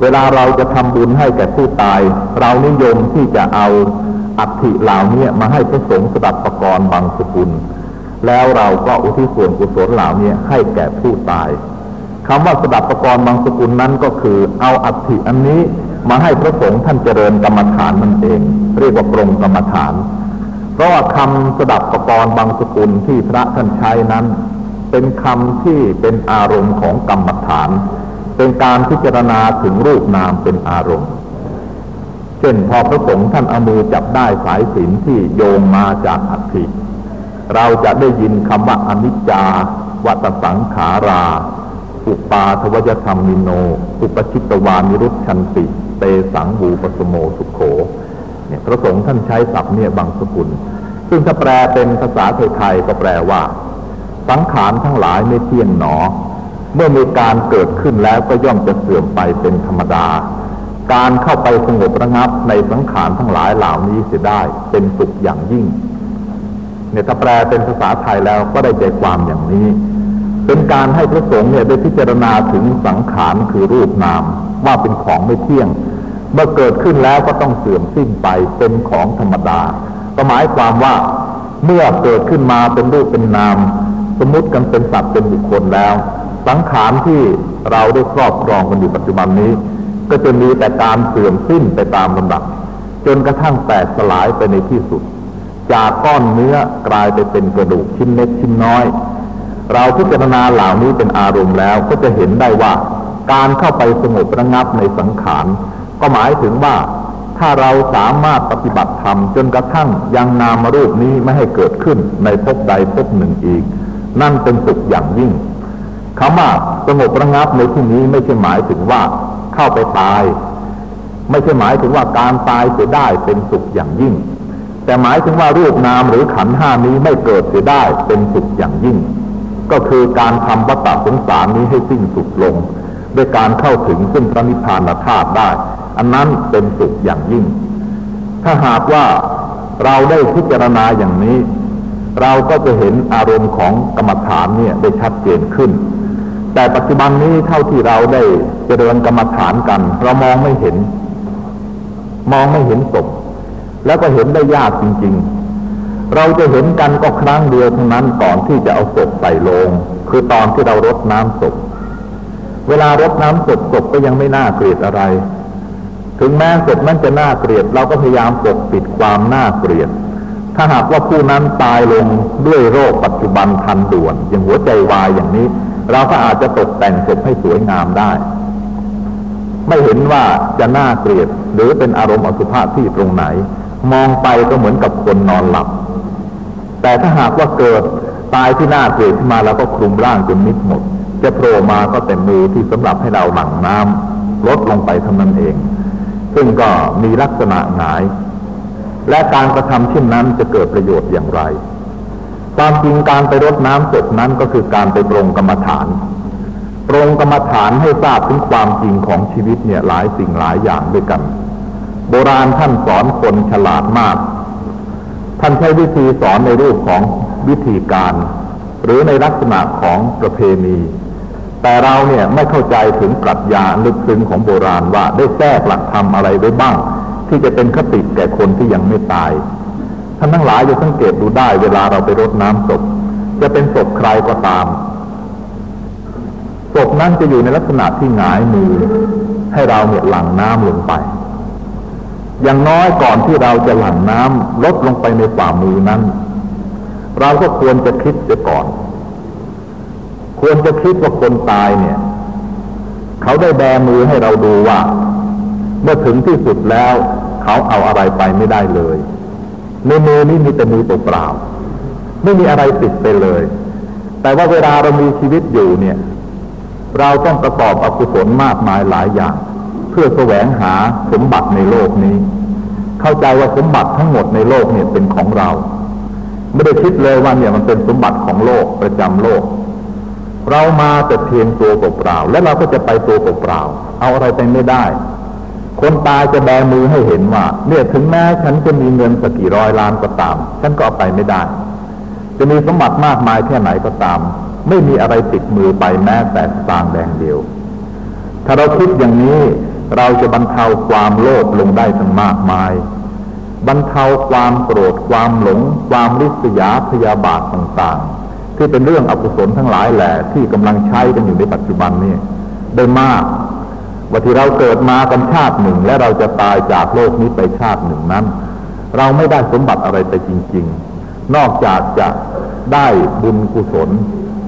เวลาเราจะทำบุญให้แก่ผู้ตาย เรานิยมที่จะเอาอัฐิเหล่านี้มาให้พระสงฆ์สดับประกรณ์บางสกุล แล้วเราก็อุทิศส่วนกุศลเหล่านี้ให้แก่ผู้ตายคำว่าสดับประกรณ์บางสกุลนั้นก็คือ เอาอัฐิอันนี้มาให้พระสงฆ์ท่านเจริญกรรมฐานนั่นเอง เรียกว่าปรงกรรมฐาน เพราะว่าคำสดับประกรณ์บางสกุลที่พระท่านใช้นั้น เป็นคำที่เป็นอารมณ์ของกรรมฐาน เป็นการพิจารณาถึงรูปนามเป็นอารมณ์ เช่นพอพระสงฆ์ท่านเอามือจับได้สายสินที่โยงมาจากอัฐิเราจะได้ยินคำว่าอนิจจาวัตสังขารา อุปาทวยธรรมมิโน อุปชิตวานิรุชันติ เตสังบูปสโมสุขโข เนี่ยพระสงฆ์ท่านใช้ศัพท์เนี่ยบางสกุล ซึ่งถ้าแปลเป็นภาษาไทยๆก็แปลว่า สังขารทั้งหลายไม่เที่ยงหนอ เมื่อมีการเกิดขึ้นแล้วก็ย่อมจะเสื่อมไปเป็นธรรมดา การเข้าไปสงบระงับในสังขารทั้งหลายเหล่านี้เสียได้เป็นสุขอย่างยิ่ง เนี่ยถ้าแปลเป็นภาษาไทยแล้วก็ได้ใจความอย่างนี้ เป็นการให้พระสงฆ์เนี่ยได้พิจารณาถึงสังขารคือรูปนาม ว่าเป็นของไม่เที่ยง เมื่อเกิดขึ้นแล้วก็ต้องเสื่อมสิ้นไปเป็นของธรรมดาก็หมายความว่าเมื่อเกิดขึ้นมาเป็นรูปเป็นนาม สมมติกันเป็นสัตว์เป็นบุคคลแล้ว สังขารที่เราได้ครอบครองกันอยู่ปัจจุบันนี้ ก็จะมีแต่การเสื่อมสิ้นไปตามลำดับ จนกระทั่งแตกสลายไปในที่สุด จากก้อนเนื้อกลายไปเป็นกระดูกชิ้นเล็กชิ้นน้อย เราพิจารณาเหล่านี้เป็นอารมณ์แล้วก็จะเห็นได้ว่าการเข้าไปสงบระงับในสังขาร ก็หมายถึงว่าถ้าเราสามารถปฏิบัติธรรมจนกระทั่งยังนามรูปนี้ไม่ให้เกิดขึ้นในภพใดภพหนึ่งอีก นั่นเป็นสุขอย่างยิ่ง คำว่าสงบระงับในที่นี้ไม่ใช่หมายถึงว่าเข้าไปตาย ไม่ใช่หมายถึงว่าการตายเสียได้เป็นสุขอย่างยิ่ง แต่หมายถึงว่ารูปนามหรือขันห้านี้ไม่เกิดเสียได้เป็นสุขอย่างยิ่ง ก็คือการทำวัฏสงสารนี้ให้สิ้นสุดลงด้วยการเข้าถึงซึ่งพระนิพพานธาตุได้ อันนั้นเป็นสุขอย่างยิ่ง ถ้าหากว่าเราได้พิจารณาอย่างนี้ เราก็จะเห็นอารมณ์ของกรรมฐานเนี่ยได้ชัดเจนขึ้น แต่ปัจจุบันนี้เท่าที่เราได้เจริญกรรมฐานกัน เรามองไม่เห็น มองไม่เห็นศพแล้วก็เห็นได้ยากจริง ๆ เราจะเห็นกันก็ครั้งเดียวเท่านั้นก่อนที่จะเอาศพใส่โลง คือตอนที่เรารดน้ำศพเวลารดน้ำศพศพก็ยังไม่น่าเกลียดอะไร ถึงแม้ศพนั้นจะน่าเกลียด เราก็พยายามปกปิดความน่าเกลียด ถ้าหากว่าผู้นั้นตายลงด้วยโรคปัจจุบันทันด่วน อย่างหัวใจวายอย่างนี้ เราก็อาจจะตกแต่งศพให้สวยงามได้ ไม่เห็นว่าจะน่าเกลียดหรือเป็นอารมณ์อสุภะที่ตรงไหน มองไปก็เหมือนกับคนนอนหลับ แต่ถ้าหากว่าเกิดตายที่หน่าเกลียดขึ้นมาแล้วก็คลุมร่างจนมิดหมด จะโผล่มาก็แต่มือที่สำหรับให้เราหลั่งน้ำลดลงไปเท่านั้นเอง ซึ่งก็มีลักษณะหงาย และการกระทำเช่นนั้นจะเกิดประโยชน์อย่างไร ความจริงการไปรดน้ำศพนั้นก็คือการไปปรงกรรมฐานปรงกรรมฐานให้ทราบถึงความจริงของชีวิตเนี่ยหลายสิ่งหลายอย่างด้วยกัน โบราณท่านสอนคนฉลาดมาก ท่านใช้วิธีสอนในรูปของวิธีการ หรือในลักษณะของประเพณี แต่เราเนี่ยไม่เข้าใจถึงปรัชญาลึกซึ้งของโบราณว่าได้แทรกหลักธรรมอะไรไว้บ้าง ที่จะเป็นคติแก่คนที่ยังไม่ตาย ท่านทั้งหลายจะสังเกตดูได้เวลาเราไปรดน้ำศพ จะเป็นศพใครก็ตามศพนั้นจะอยู่ในลักษณะที่หงายมือให้เราเนี่ยหลั่งน้ำลงไป อย่างน้อยก่อนที่เราจะหลั่งน้ำลดลงไปในฝ่ามือนั้น เราก็ควรจะคิดเสียก่อน ควรจะคิดว่าคนตายเนี่ย เขาได้แบมือให้เราดูว่า เมื่อถึงที่สุดแล้ว เขาเอาอะไรไปไม่ได้เลย ในมือนี้มีแต่มือเปล่าๆไม่มีอะไรติดไปเลย แต่ว่าเวลาเรามีชีวิตอยู่เนี่ย เราต้องประกอบอกุศลมากมายหลายอย่าง เพื่อแสวงหาสมบัติในโลกนี้ เข้าใจว่าสมบัติทั้งหมดในโลกเนี่ยเป็นของเราไม่ได้คิดเลยว่าเนี่ยมันเป็นสมบัติของโลกประจำโลก เรามาแต่เพียงตัวเปล่าๆและเราก็จะไปตัวเปล่าๆเอาอะไรไปไม่ได้ คนตายจะแบมือให้เห็นว่าเนี่ยถึงแม้ฉันจะมีเงินสักกี่ร้อยล้านก็ตาม ฉันก็เอาไปไม่ได้ จะมีสมบัติมากมายแค่ไหนก็ตาม ไม่มีอะไรติดมือไปแม้แต่สตางแดงเดียว ถ้าเราคิดอย่างนี้เราจะบรรเทาความโลภลงได้ทั้งมากมาย บรรเทาความโกรธความหลง ความริษยาพยาบาทต่างๆ ที่เป็นเรื่องอกุศลทั้งหลายแหละที่กำลังใช้กันอยู่ในปัจจุบันนี้ได้มาก ว่าที่เราเกิดมากันชาติหนึ่ง และเราจะตายจากโลกนี้ไปชาติหนึ่งนั้น เราไม่ได้สมบัติอะไรไปจริง ๆ นอกจากจะได้บุญกุศล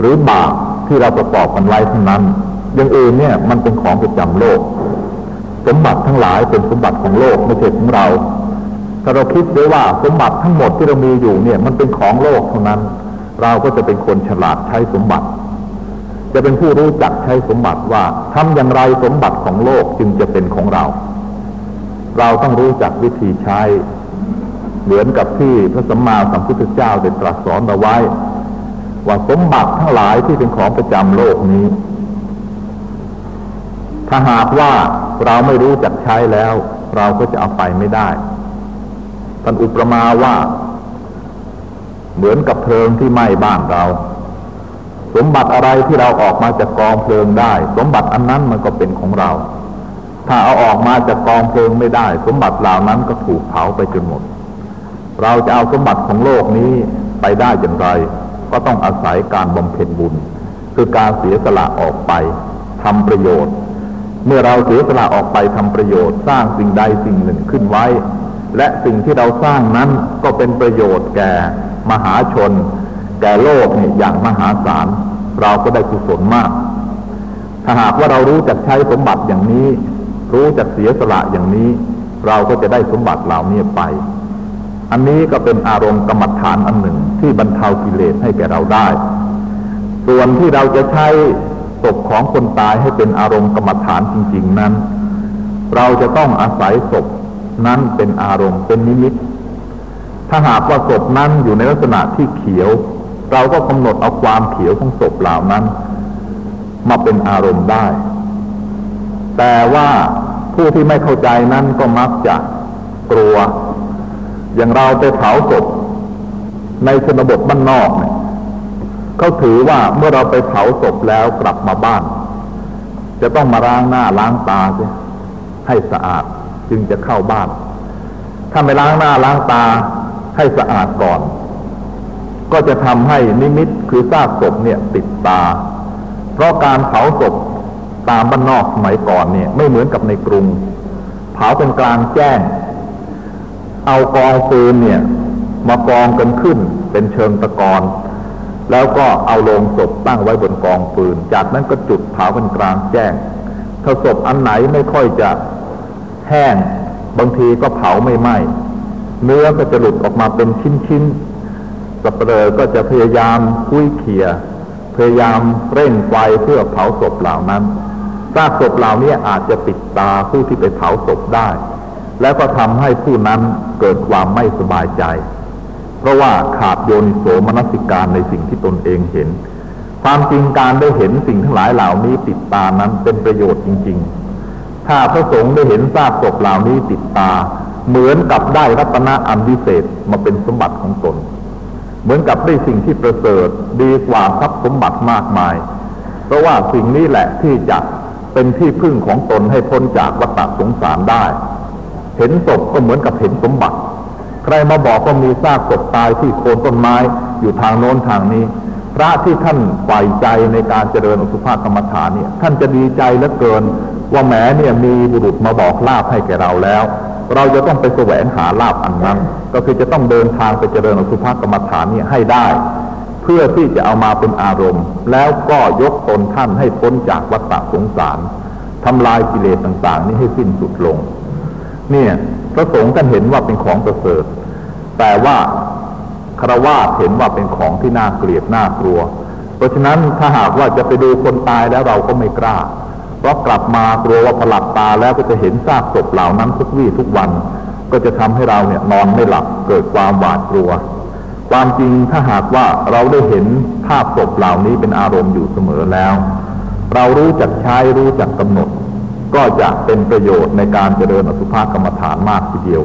หรือบาปที่เราประกอบกันไว้เท่านั้นอย่างอื่นเนี่ยมันเป็นของประจำโลก สมบัติทั้งหลายเป็นสมบัติของโลกไม่ใช่ของเราถ้าเราคิดด้วยว่าสมบัติทั้งหมดที่เรามีอยู่เนี่ย มันเป็นของโลกเท่านั้น เราก็จะเป็นคนฉลาดใช้สมบัติ จะเป็นผู้รู้จักใช้สมบัติว่าทำอย่างไรสมบัติของโลกจึงจะเป็นของเรา เราต้องรู้จักวิธีใช้ เหมือนกับที่พระสัมมาสัมพุทธเจ้าได้ตรัสสอนเอาไว้ ว่าสมบัติทั้งหลายที่เป็นของประจำโลกนี้ ถ้าหากว่าเราไม่รู้จักใช้แล้ว เราก็จะเอาไปไม่ได้ท่านอุปมาว่า เหมือนกับเพลิงที่ไหม้บ้านเรา สมบัติอะไรที่เราออกมาจากกองเพลิงได้ สมบัติอันนั้นมันก็เป็นของเรา ถ้าเอาออกมาจากกองเพลิงไม่ได้ สมบัติเหล่านั้นก็ถูกเผาไปจนหมด เราจะเอาสมบัติของโลกนี้ไปได้อย่างไร ก็ต้องอาศัยการบำเพ็ญบุญ คือการเสียสละออกไปทำประโยชน์ เมื่อเราเสียสละออกไปทำประโยชน์ สร้างสิ่งใดสิ่งหนึ่งขึ้นไว้ และสิ่งที่เราสร้างนั้นก็เป็นประโยชน์แก่มหาชน แก่โลกเนี่ยอย่างมหาศาล เราก็ได้กุศลมาก ถ้าหากว่าเรารู้จักใช้สมบัติอย่างนี้ รู้จักเสียสละอย่างนี้ เราก็จะได้สมบัติเหล่านี้ไป อันนี้ก็เป็นอารมณ์กรรมฐานอันหนึ่งที่บรรเทากิเลสให้แก่เราได้ ส่วนที่เราจะใช้ศพของคนตายให้เป็นอารมณ์กรรมฐานจริง ๆนั้น เราจะต้องอาศัยศพนั้นเป็นอารมณ์เป็นนิมิต ถ้าหากว่าศพนั้นอยู่ในลักษณะที่เขียว เราก็กำหนดเอาความเขียวของศพเหล่านั้น มาเป็นอารมณ์ได้ แต่ว่าผู้ที่ไม่เข้าใจนั้นก็มักจะกลัว อย่างเราไปเผาศพในชนบทบ้านนอกเนี่ยเขาถือว่าเมื่อเราไปเผาศพแล้วกลับมาบ้าน จะต้องมาล้างหน้าล้างตาใช่ให้สะอาดจึงจะเข้าบ้าน ถ้าไม่ล้างหน้าล้างตาให้สะอาดก่อน ก็จะทำให้นิมิตคือซากศพเนี่ยติดตา เพราะการเผาศพตามบ้านนอกสมัยก่อนเนี่ยไม่เหมือนกับในกรุง เผาเป็นกลางแจ้ง เอากองฟืนเนี่ยมากองกันขึ้นเป็นเชิงตะกอนแล้วก็เอาโลงศพตั้งไว้บนกองฟืน จากนั้นก็จุดเผาเป็นกลางแจ้ง ถ้าศพอันไหนไม่ค่อยจะแห้ง บางทีก็เผาไม่ไหม้ เนื้อก็จะหลุดออกมาเป็นชิ้นๆ สเปรอก็จะพยายามคุยเขียพยายามเร่งไฟเพื่อเผาศพเหล่านั้นซากศพเหล่านี้อาจจะติดตาผู้ที่ไปเผาศพได้ แล้วก็ทำให้ผู้นั้นเกิดความไม่สบายใจ เพราะว่าขาดโยนิโสมนสิการในสิ่งที่ตนเองเห็น ความจริงการได้เห็นสิ่งทั้งหลายเหล่านี้ติดตานั้นเป็นประโยชน์จริง ๆ ถ้าพระสงฆ์ได้เห็นซากศพเหล่านี้ติดตา เหมือนกับได้รัตนะอันวิเศษมาเป็นสมบัติของตน เหมือนกับได้สิ่งที่ประเสริฐดีกว่าทรัพย์สมบัติมากมาย เพราะว่าสิ่งนี้แหละที่จะเป็นที่พึ่งของตนให้พ้นจากวัฏสงสารได้ เห็นศพก็เหมือนกับเห็นสมบัติ ใครมาบอกว่ามีซากศพตายที่โคนต้นไม้อยู่ทางโน้นทางนี้ พระที่ท่านใฝ่ใจในการเจริญอสุภากรรมฐานเนี่ย ท่านจะดีใจเหลือเกิน ว่าแหมเนี่ยมีบุรุษมาบอกลาบให้แก่เราแล้ว เราจะต้องไปแสวงหาลาบอันนั้น ก็คือจะต้องเดินทางไปเจริญอสุภากรรมฐานนี่ให้ได้ เพื่อที่จะเอามาเป็นอารมณ์ แล้วก็ยกตนท่านให้พ้นจากวัฏสงสารทำลายกิเลสต่าง ๆ นี้ให้สิ้นสุดลง เนี่ยพระสงฆ์ท่านเห็นว่าเป็นของประเสริฐ แต่ว่าคารวะเห็นว่าเป็นของที่น่าเกลียดน่ากลัว เพราะฉะนั้นถ้าหากว่าจะไปดูคนตายแล้วเราก็ไม่กล้า เพราะกลับมากลัวว่าผลัดตาแล้วก็จะเห็นซากศพเหล่านั้นทุกวี่ทุกวัน ก็จะทำให้เราเนี่ยนอนไม่หลับเกิดความหวาดกลัว ความจริงถ้าหากว่าเราได้เห็นภาพศพเหล่านี้เป็นอารมณ์อยู่เสมอแล้ว เรารู้จักใช้รู้จักกำหนด ก็จะเป็นประโยชน์ในการเจริญอสุภกรรมฐานมากทีเดียว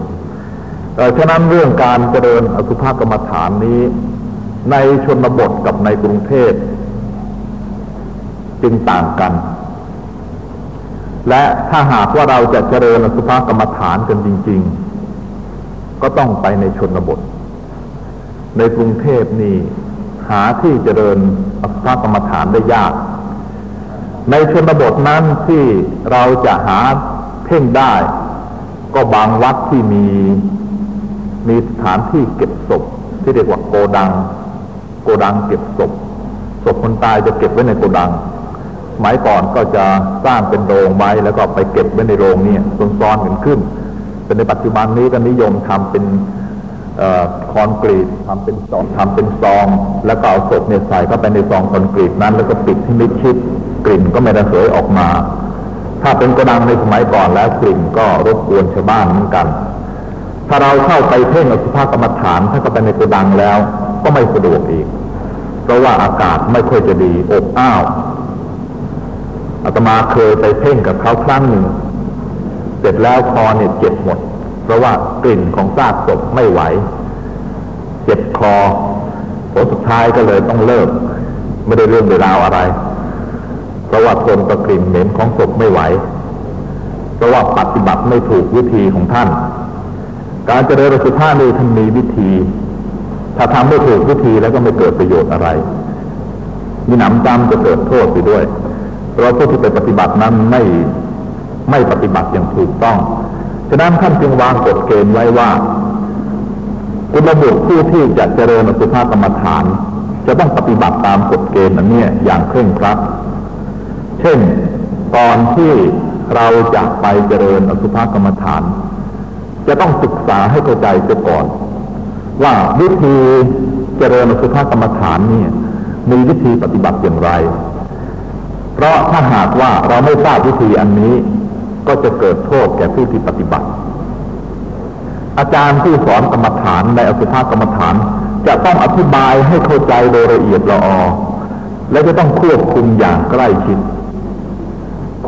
ฉะนั้นเรื่องการเจริญอสุภกรรมฐานนี้ ในชนบทกับในกรุงเทพจึงต่างกัน และถ้าหากว่าเราจะเจริญอสุภกรรมฐานกันจริง ๆ ก็ต้องไปในชนบท ในกรุงเทพนี่หาที่เจริญอสุภกรรมฐานได้ยาก ในชนบทนั้นที่เราจะหาเพ่งได้ ก็บางวัดที่มีมีสถานที่เก็บศพ ที่เรียกว่าโกดัง โกดังเก็บศพศพคนตายจะเก็บไว้ในโกดัง สมัยก่อนก็จะสร้างเป็นโรงไว้แล้วก็ไปเก็บไว้ในโรงเนี่ยซ้อนๆกันขึ้น แต่ในปัจจุบันนี้ก็นิยมทำเป็นคอนกรีตทำเป็นซองทำเป็นซอง แล้วก็เอาศพเนี่ยใส่เข้าไปในซองคอนกรีตนั้น แล้วก็ปิดที่มิดชิดกลิ่นก็ไม่ระเหยออกมา ถ้าเป็นกระดังในสมัยก่อนแล้วกลิ่นก็รบกวนชาวบ้านเหมือนกัน ถ้าเราเข้าไปเพ่งอสุภกรรมฐานถ้าเข้าไปในกระดังแล้ว ก็ไม่สะดวกอีก เพราะว่าอากาศไม่ค่อยจะดีอบอ้าว อาตมาเคยไปเพ่งกับเขาครั้งหนึ่ง เสร็จแล้วคอเนี่ยเจ็บหมด เพราะว่ากลิ่นของซากศพไม่ไหว เจ็บคอผลสุดท้ายก็เลยต้องเลิก ไม่ได้เรื่องเวลาวอะไร เพราะว่าทนกับกลิ่นเหม็นของศพไม่ไหว เพราะว่าปฏิบัติไม่ถูกวิธีของท่าน การเจริญสุภาพนี่ท่านมีวิธี ถ้าทำไม่ถูกวิธีแล้วก็ไม่เกิดประโยชน์อะไรมีหนำจำจะเกิดโทษไปด้วย เราผู้ที่ไปปฏิบัตินั้นไม่ไม่ปฏิบัติอย่างถูกต้อง ฉะนั้นท่านจึงวางกฎเกณฑ์ไว้ว่า คุณบุตรผู้ที่จะเจริญอสุภกรรมฐาน จะต้องปฏิบัติตามกฎเกณฑ์นั้นเนี่ยอย่างเคร่งครัด เช่นตอนที่เราจะไปเจริญอสุภกรรมฐาน จะต้องศึกษาให้เข้าใจเสียก่อน ว่าวิธีเจริญอสุภกรรมฐานเนี่ยมีวิธีปฏิบัติอย่างไร เพราะถ้าหากว่าเราไม่ทราบวิธีอันนี้ ก็จะเกิดโทษแก่ผู้ที่ปฏิบัติ อาจารย์ที่สอนกรรมฐานในอสุภกรรมฐาน จะต้องอธิบายให้เข้าใจโดยละเอียดละออและจะต้องควบคุมอย่างใกล้ชิด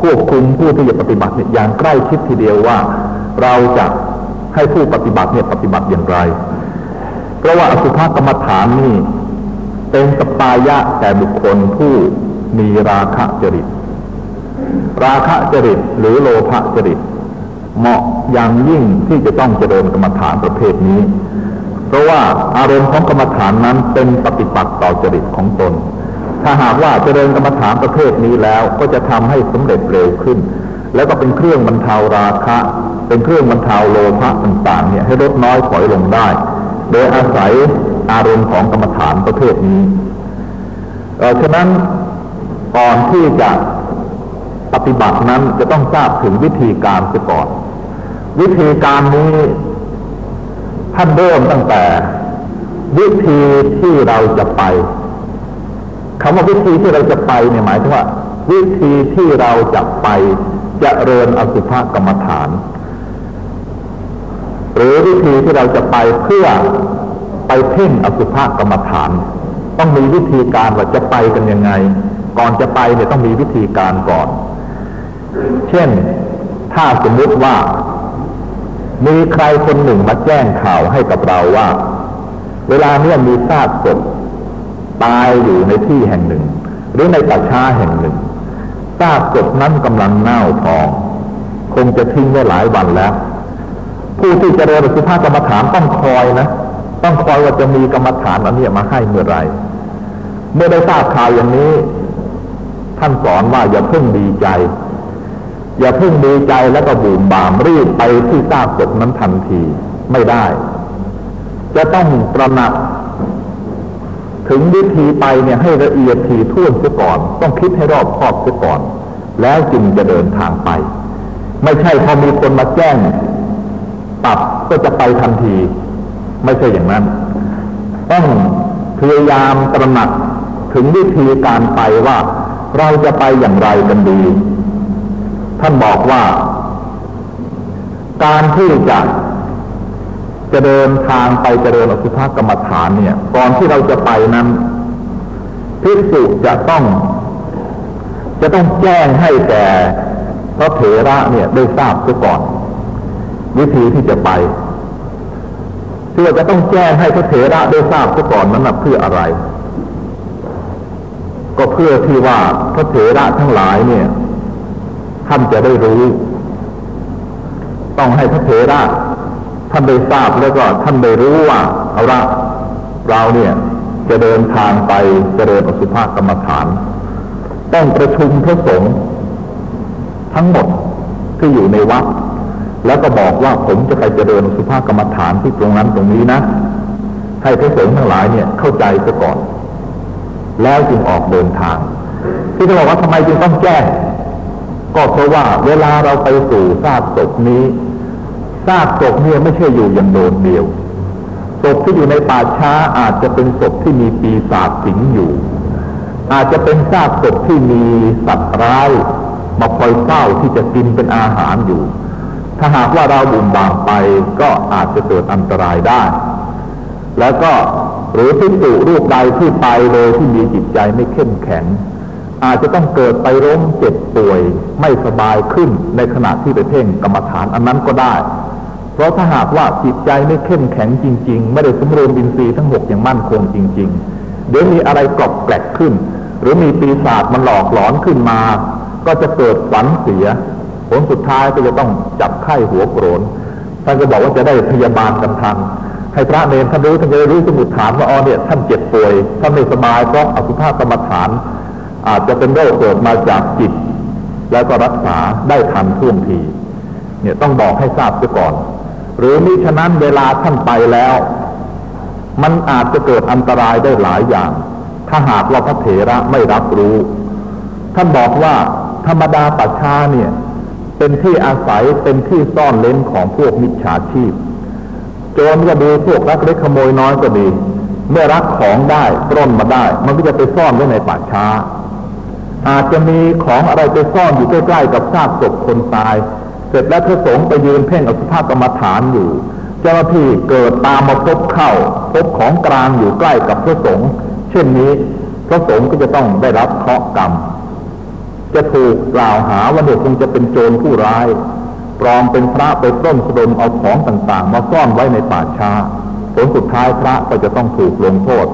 ควบคุมผู้ที่จะปฏิบัติเนี่ยอย่างใกล้ชิดทีเดียวว่า เราจะให้ผู้ปฏิบัติเนี่ยปฏิบัติอย่างไร เพราะว่าอสุภกรรมฐานนี่เป็นสปายะแต่บุคคลผู้ มีราคะจริต ราคะจริตหรือโลภจริต เหมาะอย่างยิ่งที่จะต้องเจริญกรรมฐานประเภทนี้ เพราะว่าอารมณ์ของกรรมฐานนั้นเป็นปฏิปักษ์ต่อจริตของตน ถ้าหากว่าเจริญกรรมฐานประเภทนี้แล้วก็จะทำให้สำเร็จเร็วขึ้น แล้วก็เป็นเครื่องบรรเทาราคะ เป็นเครื่องบรรเทาโลภะต่างๆเนี่ยให้ลดน้อยถอยลงได้ โดยอาศัยอารมณ์ของกรรมฐานประเภทนี้ ฉะนั้น ก่อนที่จะปฏิบัตินั้นจะต้องทราบถึงวิธีการเสียก่อน วิธีการนี้ท่านเริ่มตั้งแต่ วิธีที่เราจะไปคำว่าวิธีที่เราจะไปเนี่ยหมายถึงว่า วิธีที่เราจะไปจะเริญอสุภกรรมฐาน หรือวิธีที่เราจะไปเพื่อไปเพ่งอสุภกรรมฐาน ต้องมีวิธีการว่าจะไปกันยังไง ก่อนจะไปเนี่ยต้องมีวิธีการก่อน เช่นถ้าสมมติว่า มีใครคนหนึ่งมาแจ้งข่าวให้กับเราว่า เวลาเนี้ยมีซากศพตายอยู่ในที่แห่งหนึ่ง หรือในป่าช้าแห่งหนึ่งซากศพนั้นกำลังเน่าทองคงจะทิ้งไว้หลายวันแล้ว ผู้ที่จะเรียนสุภาพกรรมฐานต้องคอยนะ ต้องคอยว่าจะมีกรรมฐานอันนี้มาให้เมื่อไรเมื่อได้ทราบข่าวอย่างนี้ ท่านสอนว่าอย่าเพิ่งดีใจ อย่าเพิ่งดีใจแล้วก็บูมบามรีบไปที่ซากศพนั้นทันทีไม่ได้ จะต้องตระหนัก ถึงวิธีไปเนี่ยให้ละเอียดถี่ถ้วนเสียก่อน ต้องคิดให้รอบคอบเสียก่อน แล้วจึงจะเดินทางไป ไม่ใช่พอมีคนมาแจ้งปับก็จะไปทันที ไม่ใช่อย่างนั้น ต้องพยายามตระหนักถึงวิธีการไปว่า เราจะไปอย่างไรกันดี ท่านบอกว่า การที่จะจะเดินทางไปเจริญอสุภกรรมฐานเนี่ย ก่อนที่เราจะไปนั้นพิสุจะต้อง จะต้องแจ้งให้แก่พระเถระเนี่ยได้ทราบซะก่อน วิธีที่จะไปที่จะต้องแจ้งให้พระเถระได้ทราบซะก่อนนั้นเพื่ออะไร ก็เพื่อที่ว่าพระเถระทั้งหลายเนี่ย ท่านจะได้รู้ ต้องให้พระเถระท่านได้ทราบแล้วก็ท่านได้รู้ว่าเอาละเราเนี่ยจะเดินทางไปเจริญอสุภกรรมฐาน ต้องประชุมพระสงฆ์ทั้งหมดที่อยู่ในวัด แล้วก็บอกว่าผมจะไปเจริญสุภากรรมฐานที่ตรงนั้นตรงนี้นะ ให้พระสงฆ์ทั้งหลายเนี่ยเข้าใจซะก่อน แล้วจึงออกเดินทาง ที่จะบอกว่าทำไมจึงต้องแก้ก็เพราะว่าเวลาเราไปสู่ซากศพนี้ซากศพเนี่ยไม่ใช่อยู่อย่างโดดเดี่ยวศพที่อยู่ในป่าช้าอาจจะเป็นศพที่มีปีศาจสิงอยู่ อาจจะเป็นซากศพที่มีสัตว์ร้ายมาคอยเฝ้าที่จะกินเป็นอาหารอยู่ ถ้าหากว่าเราบุ่มบามไปก็อาจจะเกิดอันตรายได้ แล้วก็ หรือพิสูรูปใดที่ไปโดยที่มีจิตใจไม่เข้มแข็ง อาจจะต้องเกิดไปร้มเจ็บป่วยไม่สบายขึ้นในขณะที่ไปเพ่งกรรมฐานอันนั้นก็ได้ เพราะถ้าหากว่าจิตใจไม่เข้มแข็งจริง ๆ ไม่ได้สมรวมบินทรีทั้งหกอย่างมั่นคงจริง ๆ เดี๋ยวมีอะไรกรอบแกลกขึ้น หรือมีปีศาจมันหลอกหลอนขึ้นมา ก็จะเกิดฝันเสียผลสุดท้ายก็จะต้องจับไข้หัวโกรนท่านก็บอกว่าจะได้พยาบาลกันทัน ให้พระเนรท่านรู้ท่านจะรู้สมุดฐานว่าอ๋อเนี่ยท่านเจ็บป่วยท่านไม่สบายเพราะอสุภากรรมฐาน อาจจะเป็นโรคเกิดมาจากจิต แล้วก็รักษาได้ทันท่วงที เนี่ยต้องบอกให้ทราบเสียก่อน หรือมิฉะนั้นเวลาท่านไปแล้ว มันอาจจะเกิดอันตรายได้หลายอย่าง ถ้าหากว่าพระเถระไม่รับรู้ ท่านบอกว่าธรรมดาป่าช้าเนี่ย เป็นที่อาศัยเป็นที่ซ่อนเล้นของพวกมิจฉาชีพ โจรก็ดีพวกรักเล็กขโมยน้อยก็ดี เมื่อรักของได้ปล้นมาได้ มันก็จะไปซ่อนไว้ในป่าช้า อาจจะมีของอะไรไปซ่อนอยู่ใกล้ๆกับซากศพคนตาย เสร็จแล้วพระสงฆ์ไปยืนเพ่งอสุภากรรมฐานอยู่ เจ้าหน้าที่เกิดตามมาพบเข้าพบของกลางอยู่ใกล้กับพระสงฆ์เช่นนี้พระสงฆ์ก็จะต้องได้รับเคราะห์กรรม จะถูกกล่าวหาว่าเด็กคงจะเป็นโจรผู้ร้าย ปลอมเป็นพระไปต้นสะดมเอาของต่างๆ มาซ่อนไว้ในป่าช้า ผลสุดท้ายพระก็จะต้องถูกลงโทษ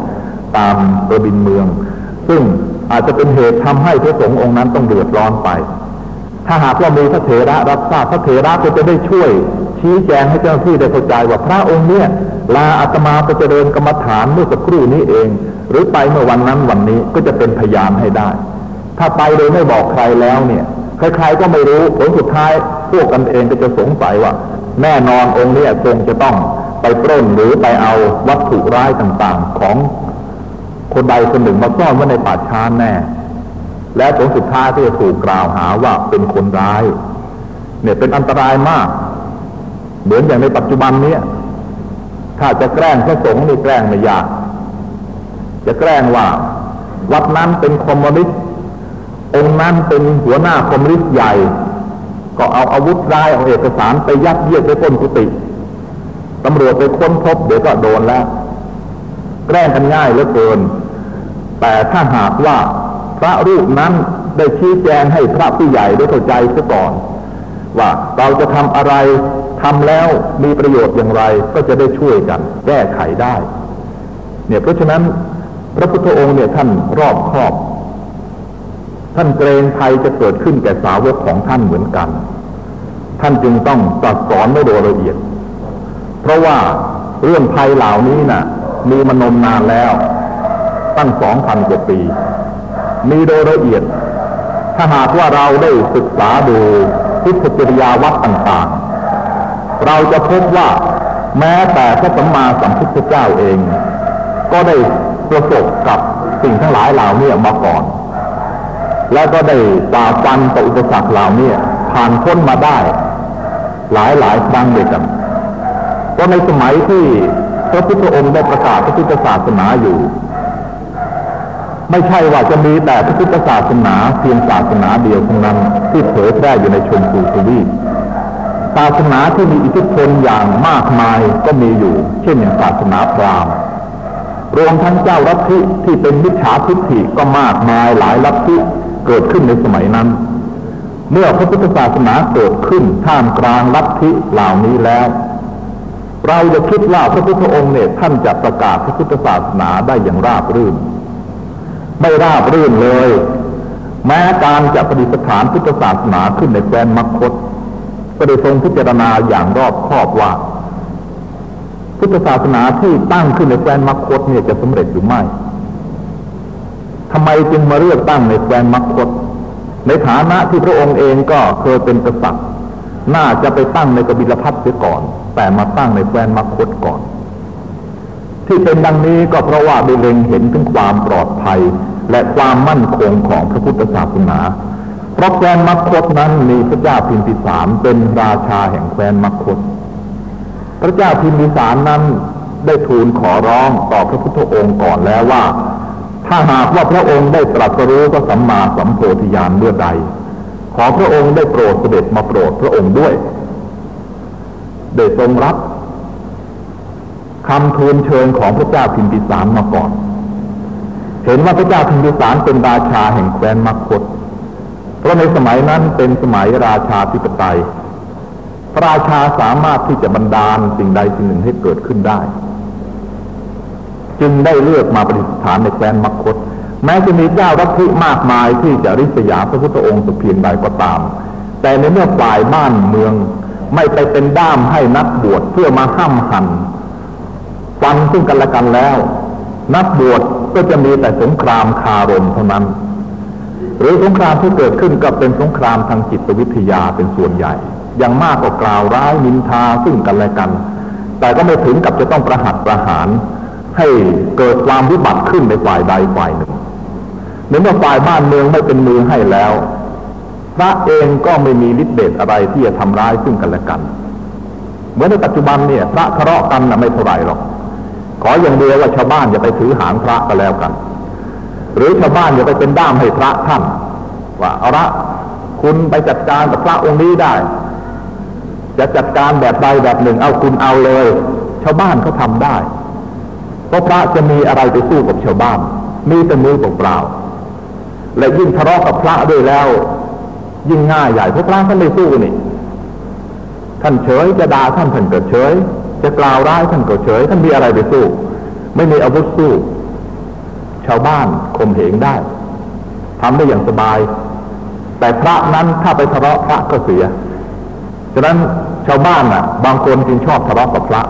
ตามระบินเมือง ซึ่งอาจจะเป็นเหตุทำให้พระสงฆ์องค์นั้นต้องเดือดร้อนไป ถ้าหากว่ามีพระเถระรับทราบพระเถระก็จะได้ช่วย ชี้แจงให้เจ้าหน้าที่ได้เข้าใจว่าพระองค์เนี่ยลาอาตมาไปเจริญกรรมฐานเมื่อสักครู่นี้เอง หรือไปเมื่อวันนั้นวันนี้ก็จะเป็นพยานให้ได้ ถ้าไปโดยไม่บอกใครแล้วเนี่ยใครๆก็ไม่รู้ผลสุดท้าย พวกกันเองก็จะสงสัยว่า แน่นอนองค์นี้คงจะต้องไปปล้นหรือไปเอาวัตถุร้ายต่างๆ ของคนใดคนหนึ่งมาซ่อนไว้ในป่าช้าแน่ และผลสุดท้ายก็จะถูกกล่าวหาว่าเป็นคนร้าย เนี่ยเป็นอันตรายมาก เหมือนอย่างในปัจจุบันนี้ถ้าจะแกล้งพระสงฆ์นี่แกล้งไม่ยาก จะแกล้งว่า วัดนั้นเป็นคอมมิวนิสต์องค์นั้นเป็นหัวหน้าคอมมิวนิสต์ใหญ่ ก็เอาอาวุธร้ายเอาเอกสารไปยัดเยียดไปพ้นกุฏิตำรวจไปค้นพบเดี๋ยวก็โดนแล้ว แกล้งกันง่ายเหลือเกิน แต่ถ้าหากว่าพระรูปนั้นได้ชี้แจงให้พระผู้ใหญ่ได้เข้าใจซะก่อน ว่าเราจะทำอะไรทำแล้วมีประโยชน์อย่างไรก็จะได้ช่วยกัน แก้ไขได้ เนี่ยเพราะฉะนั้นพระพุทธองค์เนี่ยท่านรอบครอบ ท่านเกรงภัยจะเกิดขึ้นแก่สาวกของท่านเหมือนกัน ท่านจึงต้องตรัสสอนไม่โดยละเอียด เพราะว่าเรื่องภัยเหล่านี้นะ่ะ มีมานมนานแล้ว ตั้งสองพันกว่าปี มีโดยละเอียด ถ้าหากว่าเราได้ศึกษาดูพุทธจริยาวัดต่างๆ เราจะพบว่าแม้แต่พระสัมมาสัมพุทธเจ้าเอง ก็ได้ประสบกับสิ่งทั้งหลายเหล่านี้มาก่อน แล้วก็ได้ฝ่าฟันต่ออุปสรรคเหล่านี้ผ่านพ้นมาได้ หลายหลายครั้งด้วยกันเพราะในสมัยที่พระพุทธองค์ได้ประกาศพระพุทธศาสนาอยู่ ไม่ใช่ว่าจะมีแต่พระพุทธศาสนาเพียงศาสนาเดียวเท่านั้นที่เผยแพร่อยู่ในชนภูทวีปศาสนาที่มีอิทธิพลอย่างมากมายก็มีอยู่ เช่นอย่างศาสนาพราหมณ์รวมทั้งเจ้าลัทธิที่เป็นมิจฉาทิฏฐิก็มากมายหลายลัทธิ เกิดขึ้นในสมัยนั้น เมื่อพระพุทธศาสนาเกิดขึ้นท่ามกลางลัทธิเหล่านี้แล้ว เราจะคิดว่าพระพุทธองค์เนี่ยท่านจะประกาศพระพุทธศาสนาได้อย่างราบรื่น ไม่ราบรื่นเลย แม้การจะประดิษฐานพุทธศาสนาขึ้นในแคว้นมคตก็ได้ทรงพิจารณาอย่างรอบคอบว่า พุทธศาสนาที่ตั้งขึ้นในแคว้นมคตเนี่ยจะสำเร็จหรือไม่ ทำไมจึงมาเลือกตั้งในแคว้นมัคคต ในฐานะที่พระองค์เองก็เคยเป็นกษัตริย์ น่าจะไปตั้งในกบิลพัทเสียก่อน แต่มาตั้งในแคว้นมัคคตก่อน ที่เป็นดังนี้ก็เพราะว่าได้เล็งเห็นถึงความปลอดภัยและความมั่นคงของพระพุทธศาสนา เพราะแคว้นมัคคตนั้นมีพระเจ้าพิมพิสารเป็นราชาแห่งแคว้นมัคคต พระเจ้าพิมพิสารนั้นได้ทูลขอร้องต่อพระพุทธองค์ก่อนแล้วว่า ถ้าหากว่าพระองค์ได้ตรัสรู้ก็สัมมาสัมโพธิญาณเมื่อใด ขอพระองค์ได้โปรดเสด็จมาโปรดพระองค์ด้วยได้ทรงรับคำทูลเชิญของพระเจ้าพิมพิสารมาก่อน เห็นว่าพระเจ้าพิมพิสารเป็นราชาแห่งแคว้นมคต เพราะในสมัยนั้นเป็นสมัยราชาธิปไตย พระราชาสามารถที่จะบันดาลสิ่งใดสิ่งหนึ่งให้เกิดขึ้นได้ จึงได้เลือกมาประดิษฐานในแคว้นมคต แม้จะมีเจ้ารัฐิมากมายที่จะริษยาพระพุทธองค์สักเพียงใดก็ตาม แต่ในเมื่อฝ่ายบ้านเมือง ไม่ไปเป็นด้ามให้นักบวชเพื่อมาห้ามหันฟันซึ่งกันและกันแล้ว นักบวชก็จะมีแต่สงครามคารมเท่านั้น หรือสงครามที่เกิดขึ้นก็เป็นสงครามทางจิตวิทยาเป็นส่วนใหญ่อย่างมากก็กล่าวร้ายนินทาซึ่งกันและกัน แต่ก็ไม่ถึงกับจะต้องประหัตประหาร ให้เกิดความวิบัติขึ้นในฝ่ายใดฝ่ายหนึ่งในเมื่อฝ่ายบ้านเมืองไม่เป็นมือให้แล้ว พระเองก็ไม่มีฤทธิ์เดชอะไรที่จะทำร้ายซึ่งกันและกัน เหมือนในปัจจุบันเนี่ย พระทะเลาะกันนะไม่เท่าไรหรอก ขออย่างเดียวว่าชาวบ้านอย่าไปถือหางพระก็แล้วกัน หรือชาวบ้านอย่าไปเป็นด้ามให้พระท่าน ว่าเอาละคุณไปจัดการกับพระองค์นี้ได้ จะจัดการแบบใดแบบหนึ่งเอาคุณเอาเลย ชาวบ้านเขาทาได้ เพราะพระจะมีอะไรไปสู้กับชาวบ้าน มีแต่มือเปล่าและยิ่งทะเลาะกับพระด้วยแล้ว ยิ่งง่ายใหญ่เพราะพระท่านไม่สู้นี่ ท่านเฉยจะด่าท่านท่านก็เฉย จะกล่าวร้ายท่านก็เฉย ท่านมีอะไรไปสู้ ไม่มีอาวุธสู้ ชาวบ้านข่มเหงได้ทำได้อย่างสบาย แต่พระนั้นถ้าไปทะเลาะพระก็เสียฉะนั้นชาวบ้านน่ะ บางคนจึงชอบทะเลาะกับพระ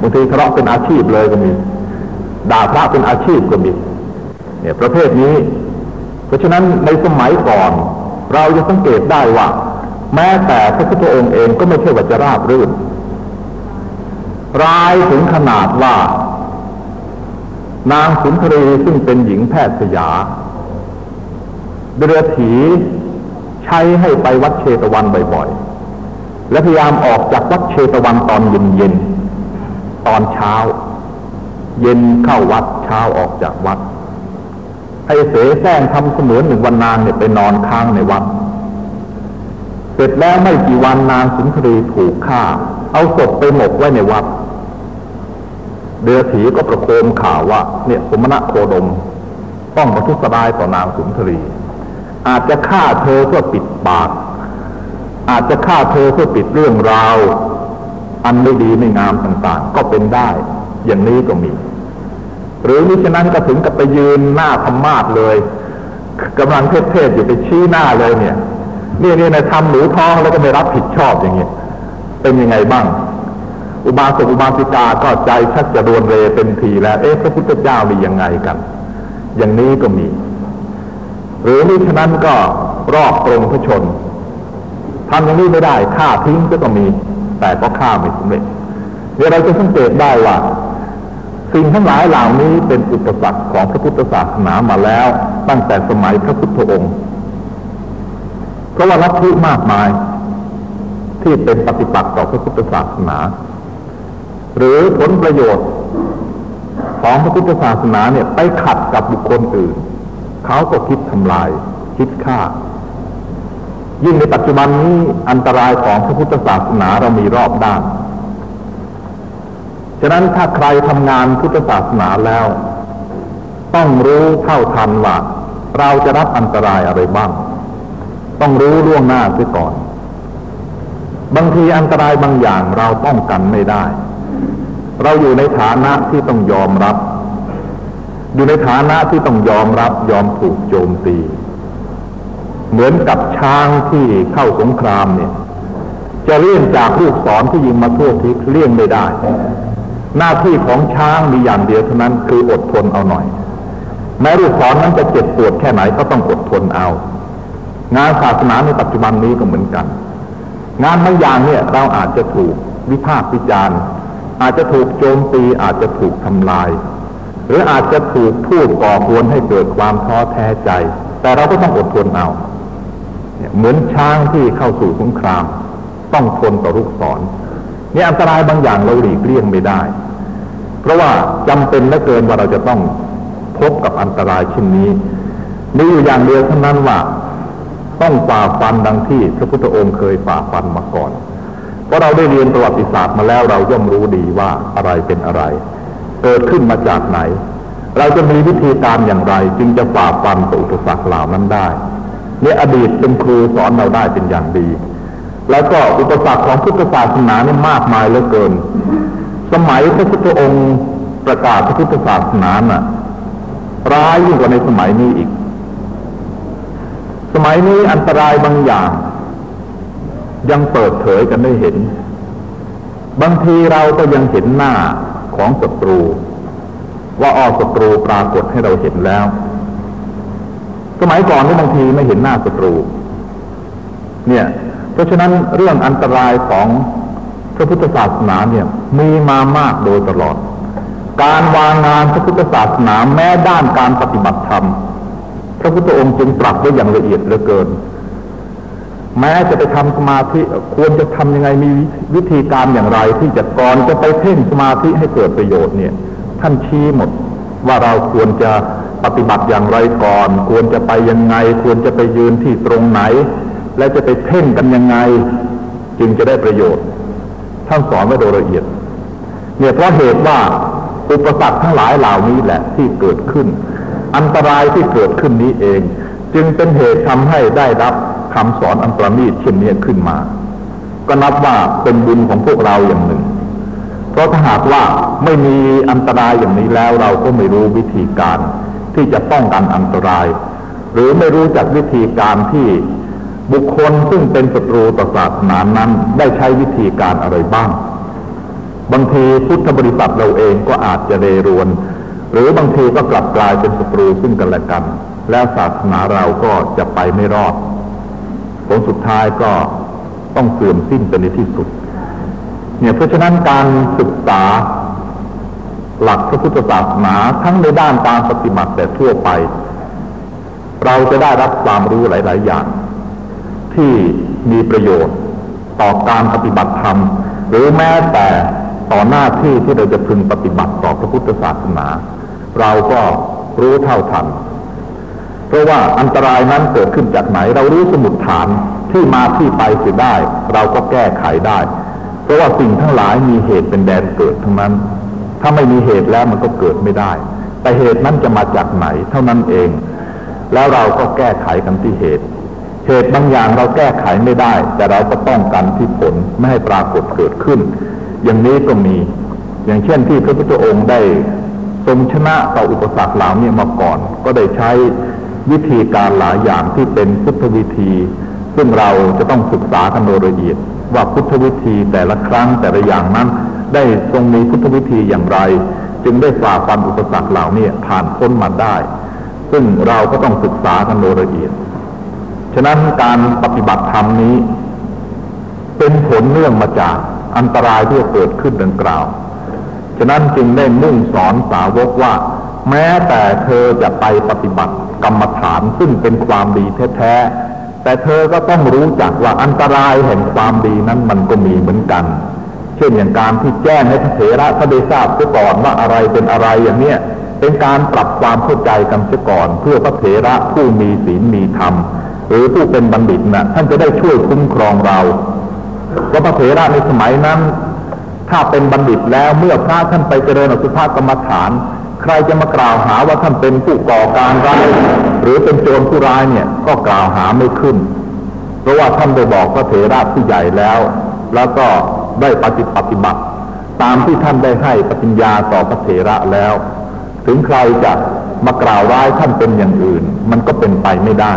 บางทีทะเลาะเป็นอาชีพเลยก็มี ด่าพระเป็นอาชีพก็มี เนี่ยประเภทนี้ เพราะฉะนั้นในสมัยก่อน เราจะสังเกตได้ว่า แม้แต่พระพุทธองค์เองก็ไม่ใช่ว่าจะราบรื่น ร้ายถึงขนาดว่า นางสุนทรีซึ่งเป็นหญิงแพทย์สยาเดือถีใช้ให้ไปวัดเชตวันบ่อยๆ และพยายามออกจากวัดเชตวันตอนเย็นๆ ตอนเช้า เย็นเข้าวัดเช้าออกจากวัด ให้เสแสร้งทำเสมือนหนึ่งวันนางเนี่ยไปนอนค้างในวัด เสร็จแล้วไม่กี่วันนางสุนทรีถูกฆ่า เอาศพไปหมกไว้ในวัด เดือถีก็ประโคมข่าวว่า เนี่ยสมณะโคดม ต้องมาทุสรายต่อนางสุนทรี อาจจะฆ่าเธอเพื่อปิดปากอาจจะฆ่าเธอเพื่อปิดเรื่องราว อันไม่ดีไม่งามต่างๆ ก็เป็นได้ อย่างนี้ก็มี หรือมิฉะนั้นก็ถึงกับไปยืนหน้าธรรมาสเลยกำลังเทศๆอยู่ไปชี้หน้าเลยเนี่ย นี่นี่ในทำหนูท้องแล้วก็ไม่รับผิดชอบอย่างเงี้ยเป็นยังไงบ้าง อุบาสกอุบาสิกาก็ใจชักจะโดนเรเต็มทีแล้ว เอ๊ะพระพุทธเจ้ามียังไงกัน อย่างนี้ก็มี หรือมิฉะนั้นก็รอบตรงพระชนทำอย่างนี้ไม่ได้ฆ่าทิ้งก็ต้องมี แต่ก็ฆ่าไม่สำเร็จเดี๋ยวเราจะสังเกตได้ว่า สิ่งทั้งหลายเหล่านี้เป็นอุปสรรคของพระพุทธศาสนามาแล้ว ตั้งแต่สมัยพระพุทธองค์ เพราะว่าลัทธิมากมาย ที่เป็นปฏิปักษ์ต่อพระพุทธศาสนา หรือผลประโยชน์ของพระพุทธศาสนาเนี่ยไปขัดกับบุคคลอื่น เขาก็คิดทำลาย คิดฆ่า ยิ่งในปัจจุบันนี้อันตรายของพระพุทธศาสนาเรามีรอบด้าน ฉะนั้นถ้าใครทำงานพุทธศาสนาแล้ว ต้องรู้เท่าทันว่าเราจะรับอันตรายอะไรบ้าง ต้องรู้ล่วงหน้าเสียก่อน บางทีอันตรายบางอย่างเราป้องกันไม่ได้ เราอยู่ในฐานะที่ต้องยอมรับ อยู่ในฐานะที่ต้องยอมรับยอมถูกโจมตี เหมือนกับช้างที่เข้าสงครามเนี่ย จะเลี่ยงจากลูกศรที่ยิงมาทั่วทิศเลี่ยงไม่ได้ หน้าที่ของช้างมีอย่างเดียวเท่านั้นคืออดทนเอาหน่อย แม้ลูกศรนนั้นจะเจ็บปวดแค่ไหนก็ต้องอดทนเอา งานศาสนาในปัจจุบันนี้ก็เหมือนกัน งานบางอย่างเนี่ยเราอาจจะถูกวิพากษ์วิจารณ์ อาจจะถูกโจมตีอาจจะถูกทำลาย หรืออาจจะถูกพูดก่อกวนให้เกิดความท้อแท้ใจ แต่เราก็ต้องอดทนเอา เหมือนช้างที่เข้าสู่สงคราม ต้องทนต่อลูกศรนี่อันตรายบางอย่างเราหลีกเลี่ยงไม่ได้ เพราะว่าจำเป็นเหลือเกินว่าเราจะต้องพบกับอันตรายชิ้นนี้มีอยู่อย่างเดียวเท่านั้นว่าต้องฝ่าฟันดังที่พระพุทธองค์เคยฝ่าฟันมาก่อน เพราะเราได้เรียนประวัติศาสตร์มาแล้วเราย่อมรู้ดีว่าอะไรเป็นอะไร เกิดขึ้นมาจากไหน เราจะมีวิธีการอย่างไร จึงจะฝ่าฟันต่ออุปสรรคเหล่านั้นได้ เนี่ยอดีตเป็นครูสอนเราได้เป็นอย่างดี แล้วก็อุปสรรคของพุทธศาสนานี่มากมายเหลือเกิน สมัยพระพุทธองค์ประกาศพระพุทธศาสนาน่ะ ร้ายยิ่งกว่าในสมัยนี้อีก สมัยนี้อันตรายบางอย่าง ยังเปิดเผยกันได้เห็น บางทีเราก็ยังเห็นหน้าของศัตรู ว่าออศัตรูปรากฏให้เราเห็นแล้ว สมัยก่อนนี่บางทีไม่เห็นหน้าศัตรู เนี่ย เพราะฉะนั้นเรื่องอันตรายของพระพุทธศาสนาเนี่ยมีมามากโดยตลอด การวางงานพระพุทธศาสนาแม้ด้านการปฏิบัติธรรม พระพุทธองค์จึงปรับไว้อย่างละเอียดเหลือเกิน แม้จะไปทำสมาธิควรจะทำยังไงมีวิธีการอย่างไร ที่จะก่อนจะไปเพ่งสมาธิให้เกิดประโยชน์เนี่ย ท่านชี้หมดว่าเราควรจะ ปฏิบัติอย่างไรก่อน ควรจะไปยังไง ควรจะไปยืนที่ตรงไหน และจะไปเพ่งกันยังไง จึงจะได้ประโยชน์ ท่านสอนไว้โดยละเอียด เนี่ยเพราะเหตุว่าอุปสรรคทั้งหลายเหล่านี้แหละที่เกิดขึ้น อันตรายที่เกิดขึ้นนี้เอง จึงเป็นเหตุทำให้ได้รับคำสอนอันประณีตเช่นนี้ขึ้นมา ก็นับว่าเป็นบุญของพวกเราอย่างหนึ่ง เพราะถ้าหากว่าไม่มีอันตรายอย่างนี้แล้วเราก็ไม่รู้วิธีการ ที่จะป้องกันอันตราย หรือไม่รู้จักวิธีการที่บุคคลซึ่งเป็นศัตรูต่อศาสนานั้นได้ใช้วิธีการอะไรบ้าง บางทีพุทธบริษัทเราเองก็อาจจะเรรวน หรือบางทีก็กลับกลายเป็นศัตรูซึ่งกันและกัน แล้วศาสนาเราก็จะไปไม่รอดผลสุดท้ายก็ต้องเสื่อมสิ้นไปในที่สุด เนี่ยเพราะฉะนั้นการศึกษา หลักพระพุทธศาสนาทั้งในด้านการปฏิบัติแต่ทั่วไป เราจะได้รับความรู้หลาย ๆ อย่าง ที่มีประโยชน์ต่อการปฏิบัติธรรม หรือแม้แต่ต่อหน้าที่ที่เราจะพึงปฏิบัติต่อพระพุทธศาสนา เราก็รู้เท่าทัน เพราะว่าอันตรายนั้นเกิดขึ้นจากไหน เรารู้สมุดฐานที่มาที่ไปเสียได้ เราก็แก้ไขได้ เพราะว่าสิ่งทั้งหลายมีเหตุเป็นแดนเกิดทั้งนั้น ถ้าไม่มีเหตุแล้วมันก็เกิดไม่ได้ แต่เหตุนั้นจะมาจากไหน เท่านั้นเอง แล้วเราก็แก้ไขกันที่เหตุ เหตุบางอย่างเราแก้ไขไม่ได้ แต่เราก็ต้องกันที่ผลไม่ให้ปรากฏเกิดขึ้น อย่างนี้ก็มี อย่างเช่นที่พระพุทธองค์ได้ทรงชนะต่ออุปสรรคเหล่านี้มาก่อน ก็ได้ใช้วิธีการหลายอย่างที่เป็นพุทธวิธี ซึ่งเราจะต้องศึกษากันโดยละเอียด ว่าพุทธวิธีแต่ละครั้งแต่ละอย่างนั้น ได้ทรงมีพุทธวิธีอย่างไร จึงได้ฝ่าฟันอุปสรรคเหล่านี้ผ่านพ้นมาได้ ซึ่งเราก็ต้องศึกษากันโดยละเอียด ฉะนั้นการปฏิบัติธรรมนี้ เป็นผลเนื่องมาจากอันตรายที่เกิดขึ้นดังกล่าว ฉะนั้นจึงได้มุ่งสอนสาวกว่า แม้แต่เธอจะไปปฏิบัติกรรมฐานซึ่งเป็นความดีแท้แต่เธอก็ต้องรู้จักว่าอันตรายแห่งความดีนั้นมันก็มีเหมือนกัน เช่นอย่างการที่แจ้งให้พระเถระเขาได้ทราบเสียก่อนว่าอะไรเป็นอะไรอย่างเนี้ยเป็นการปรับความเข้าใจกันเสียก่อน เพื่อพระเถระผู้มีศีลมีธรรมหรือผู้เป็นบัณฑิตนะ่ะท่านจะได้ช่วยคุ้มครองเราเพราะพระเถระในสมัยนั้น ถ้าเป็นบัณฑิตแล้วเมื่อพระท่านไปเจริญอสุภกรรมฐาน ใครจะมากล่าวหาว่าท่านเป็นผู้ก่อการร้ายหรือเป็นโจรผู้ร้ายเนี่ยก็กล่าวหาไม่ขึ้น เพราะว่าท่านได้บอกพระเถระผู้ใหญ่แล้ว แล้วก็ ได้ปฏิปฏิบัติ ตามที่ท่านได้ให้ปฏิญญาต่อพระเถระแล้ว ถึงใครจะมากล่าวร้ายท่านเป็นอย่างอื่น มันก็เป็นไปไม่ได้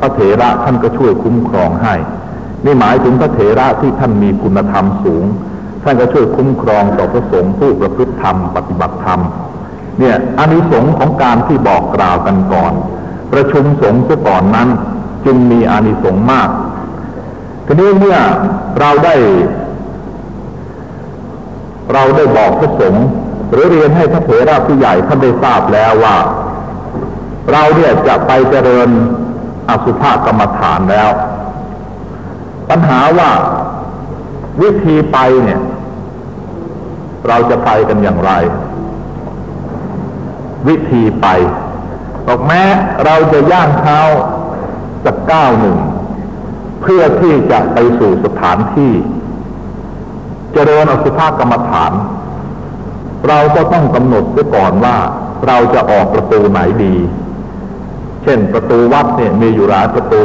พระเถระท่านก็ช่วยคุ้มครองให้นี่หมายถึงพระเถระที่ท่านมีคุณธรรมสูง ท่านก็ช่วยคุ้มครองต่อพระสงฆ์ผู้ประพฤติธรรม ปฏิบัติธรรมเนี่ยอานิสงส์ของการที่บอกกล่าวกันก่อน ประชุมสงฆ์เสียก่อนนั้น จึงมีอานิสงส์มากทีนี้เมื่อเราได้ เราได้บอกพระสงฆ์หรือเรียนให้พระเถระผู้ใหญ่ท่านได้ทราบแล้วว่า เราเนี่ยจะไปเจริญอสุภกรรมฐานแล้ว ปัญหาว่าวิธีไปเนี่ย เราจะไปกันอย่างไร วิธีไปบอกแม้เราจะย่างเท้าสักก้าวหนึ่ง เพื่อที่จะไปสู่สถานที่ เจริญอสุภกรรมฐาน เราก็ต้องกำหนดไว้ก่อนว่าเราจะออกประตูไหนดี เช่นประตูวัดเนี่ยมีอยู่หลายประตู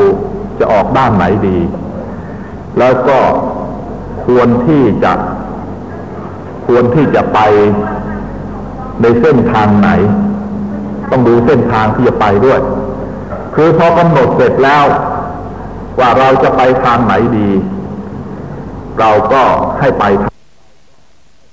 จะออกด้านไหนดี แล้วก็ควรที่จะควรที่จะไปในเส้นทางไหน ต้องดูเส้นทางที่จะไปด้วย คือพอกำหนดเสร็จแล้วว่าเราจะไปทางไหนดี เราก็ให้ไป